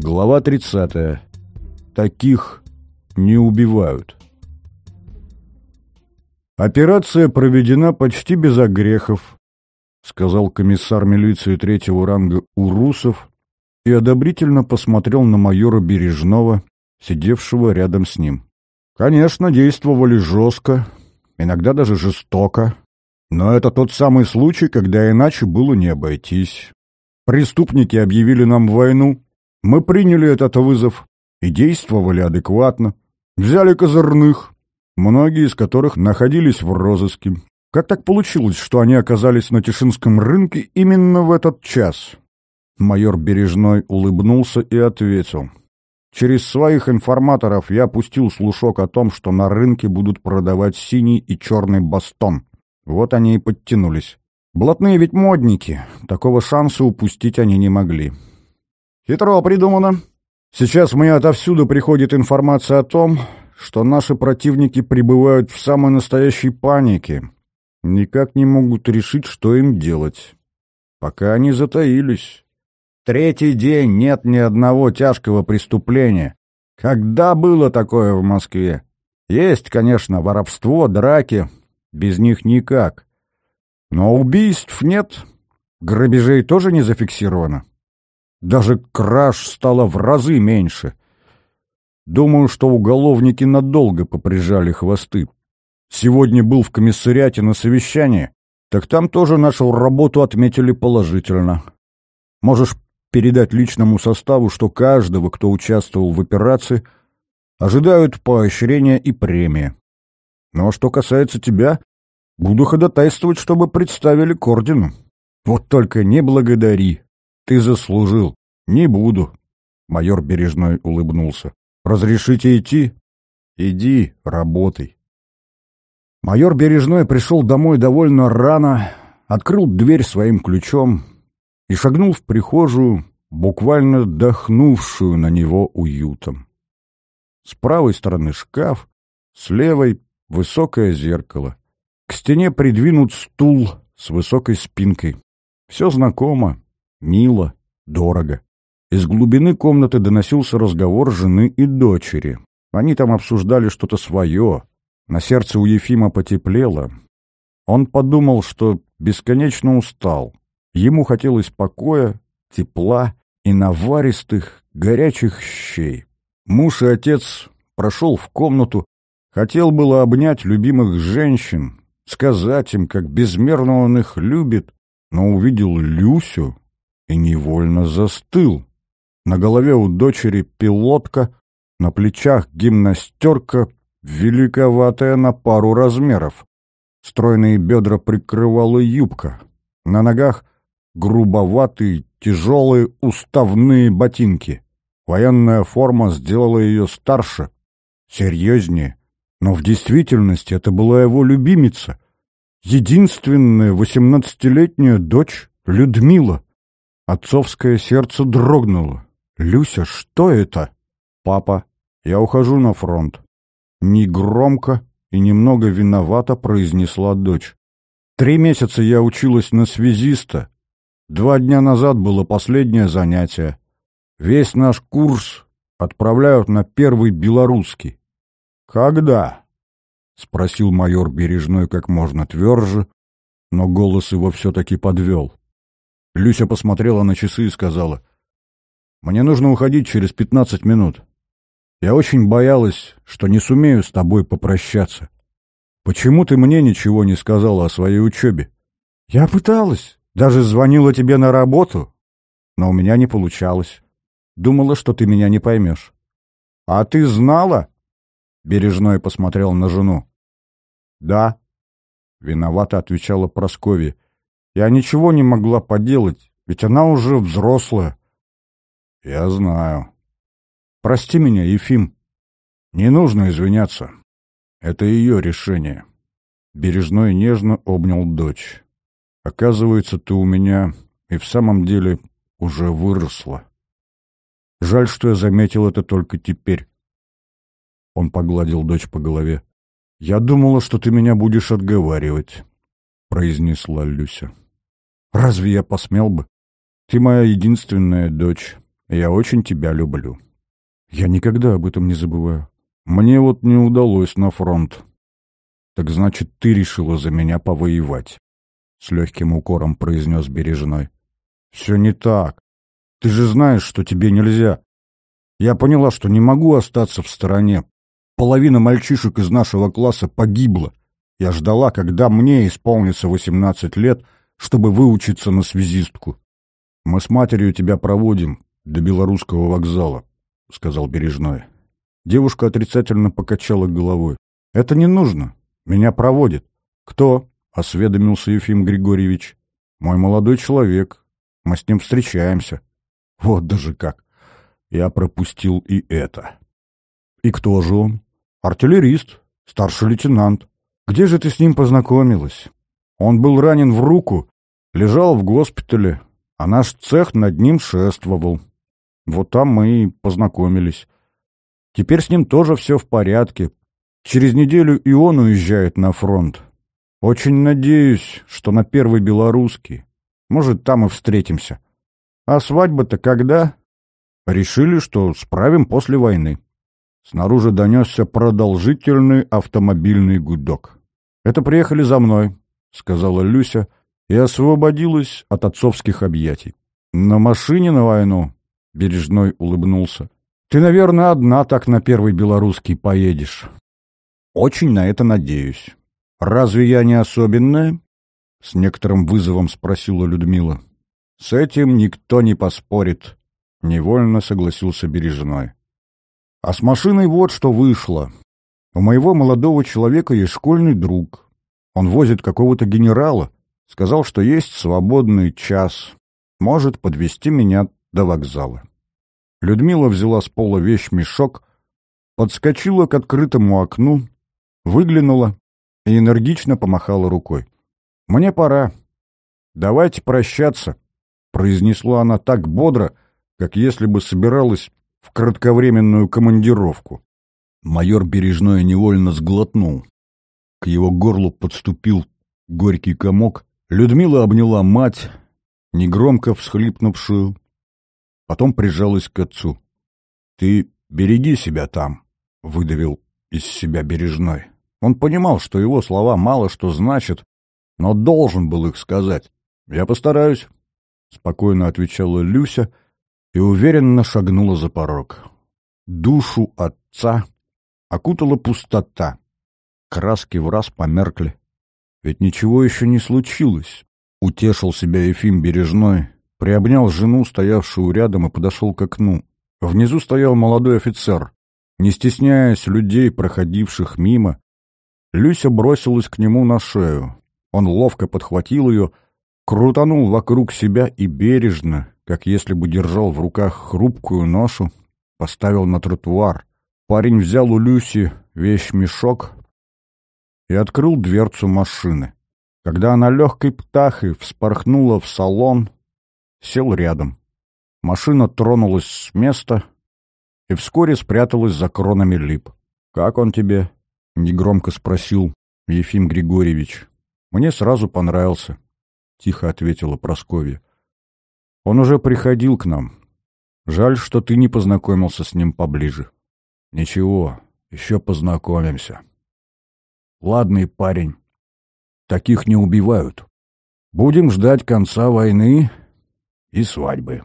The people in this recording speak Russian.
Глава 30. Таких не убивают. Операция проведена почти без огрехов, сказал комиссар милиции третьего ранга Урусов и одобрительно посмотрел на майора Бережного, сидевшего рядом с ним. Конечно, действовали жестко, иногда даже жестоко, но это тот самый случай, когда иначе было не обойтись. Преступники объявили нам войну, мы приняли этот вызов и действовали адекватно. Взяли козырных, многие из которых находились в розыске. Как так получилось, что они оказались на Тишинском рынке именно в этот час? Майор Бережной улыбнулся и ответил. Через своих информаторов я пустил слушок о том, что на рынке будут продавать синий и черный бастон. Вот они и подтянулись. Блатные ведь модники, такого шанса упустить они не могли. Хитро придумано. Сейчас мне отовсюду приходит информация о том, что наши противники пребывают в самой настоящей панике. Никак не могут решить, что им делать. Пока они затаились. Третий день нет ни одного тяжкого преступления. Когда было такое в Москве? Есть, конечно, воровство, драки, без них никак. Но убийств нет, грабежей тоже не зафиксировано. Даже краж стало в разы меньше. Думаю, что уголовники надолго поприжали хвосты. Сегодня был в комиссариате на совещании, так там тоже нашу работу отметили положительно. Можешь передать личному составу, что каждого, кто участвовал в операции, ожидают поощрения и премии. Но что касается тебя, Буду ходатайствовать, чтобы представили к ордену. Вот только не благодари. Ты заслужил. Не буду. Майор Бережной улыбнулся. Разрешите идти? Иди, работай. Майор Бережной пришел домой довольно рано, открыл дверь своим ключом и шагнул в прихожую, буквально дохнувшую на него уютом. С правой стороны шкаф, с левой — высокое зеркало. К стене придвинут стул с высокой спинкой. Все знакомо, мило, дорого. Из глубины комнаты доносился разговор жены и дочери. Они там обсуждали что-то свое. На сердце у Ефима потеплело. Он подумал, что бесконечно устал. Ему хотелось покоя, тепла и наваристых, горячих щей. Муж и отец прошел в комнату, хотел было обнять любимых женщин, сказать им, как безмерно он их любит, но увидел Люсю и невольно застыл. На голове у дочери пилотка, на плечах гимнастерка, великоватая на пару размеров. Стройные бедра прикрывала юбка. На ногах грубоватые, тяжелые уставные ботинки. Военная форма сделала ее старше, серьезнее, но в действительности это была его любимица, единственная восемнадцатилетняя дочь Людмила. Отцовское сердце дрогнуло. «Люся, что это?» «Папа, я ухожу на фронт». Негромко и немного виновато произнесла дочь. «Три месяца я училась на связиста. Два дня назад было последнее занятие. Весь наш курс отправляют на первый белорусский. «Когда?» — спросил майор Бережной как можно тверже, но голос его все-таки подвел. Люся посмотрела на часы и сказала, «Мне нужно уходить через пятнадцать минут. Я очень боялась, что не сумею с тобой попрощаться. Почему ты мне ничего не сказала о своей учебе? Я пыталась, даже звонила тебе на работу, но у меня не получалось. Думала, что ты меня не поймешь. А ты знала, Бережной посмотрел на жену. «Да», — виновато отвечала Прасковья. «Я ничего не могла поделать, ведь она уже взрослая». «Я знаю». «Прости меня, Ефим. Не нужно извиняться. Это ее решение». Бережной нежно обнял дочь. «Оказывается, ты у меня и в самом деле уже выросла. Жаль, что я заметил это только теперь. Он погладил дочь по голове. «Я думала, что ты меня будешь отговаривать», — произнесла Люся. «Разве я посмел бы? Ты моя единственная дочь. Я очень тебя люблю. Я никогда об этом не забываю. Мне вот не удалось на фронт. Так значит, ты решила за меня повоевать. С легким укором произнес Бережной. Все не так. Ты же знаешь, что тебе нельзя. Я поняла, что не могу остаться в стороне. Половина мальчишек из нашего класса погибла. Я ждала, когда мне исполнится восемнадцать лет, чтобы выучиться на связистку. Мы с матерью тебя проводим до белорусского вокзала, — сказал Бережной. Девушка отрицательно покачала головой. — Это не нужно. Меня проводит. — Кто? — осведомился Ефим Григорьевич. — Мой молодой человек. Мы с ним встречаемся. Вот даже как. Я пропустил и это. — И кто же он? — Артиллерист, старший лейтенант. Где же ты с ним познакомилась? Он был ранен в руку, лежал в госпитале, а наш цех над ним шествовал. Вот там мы и познакомились. Теперь с ним тоже все в порядке. Через неделю и он уезжает на фронт. Очень надеюсь, что на первый белорусский. Может, там и встретимся. А свадьба-то когда? Решили, что справим после войны. Снаружи донесся продолжительный автомобильный гудок. «Это приехали за мной», — сказала Люся и освободилась от отцовских объятий. «На машине на войну?» — Бережной улыбнулся. «Ты, наверное, одна так на первый белорусский поедешь». «Очень на это надеюсь». «Разве я не особенная?» — с некоторым вызовом спросила Людмила. «С этим никто не поспорит», — невольно согласился Бережной. «А с машиной вот что вышло. У моего молодого человека есть школьный друг. Он возит какого-то генерала. Сказал, что есть свободный час. Может подвести меня до вокзала. Людмила взяла с пола вещь-мешок, подскочила к открытому окну, выглянула и энергично помахала рукой. «Мне пора. Давайте прощаться», — произнесла она так бодро, как если бы собиралась в кратковременную командировку. Майор Бережной невольно сглотнул. К его горлу подступил горький комок. Людмила обняла мать, негромко всхлипнувшую, потом прижалась к отцу. — Ты береги себя там, — выдавил из себя Бережной. Он понимал, что его слова мало что значат, но должен был их сказать. — Я постараюсь, — спокойно отвечала Люся и уверенно шагнула за порог. Душу отца окутала пустота. Краски в раз померкли. Ведь ничего еще не случилось. Утешил себя Ефим Бережной, приобнял жену, стоявшую рядом, и подошел к окну. Внизу стоял молодой офицер. Не стесняясь людей, проходивших мимо, Люся бросилась к нему на шею. Он ловко подхватил ее, крутанул вокруг себя и бережно, как если бы держал в руках хрупкую ношу, поставил на тротуар. Парень взял у Люси вещь-мешок и открыл дверцу машины. Когда она легкой птахой вспорхнула в салон, сел рядом. Машина тронулась с места и вскоре спряталась за кронами лип. «Как он тебе?» — негромко спросил Ефим Григорьевич. «Мне сразу понравился», — тихо ответила Прасковья. «Он уже приходил к нам. Жаль, что ты не познакомился с ним поближе». Ничего, еще познакомимся. Ладный парень. Таких не убивают. Будем ждать конца войны и свадьбы.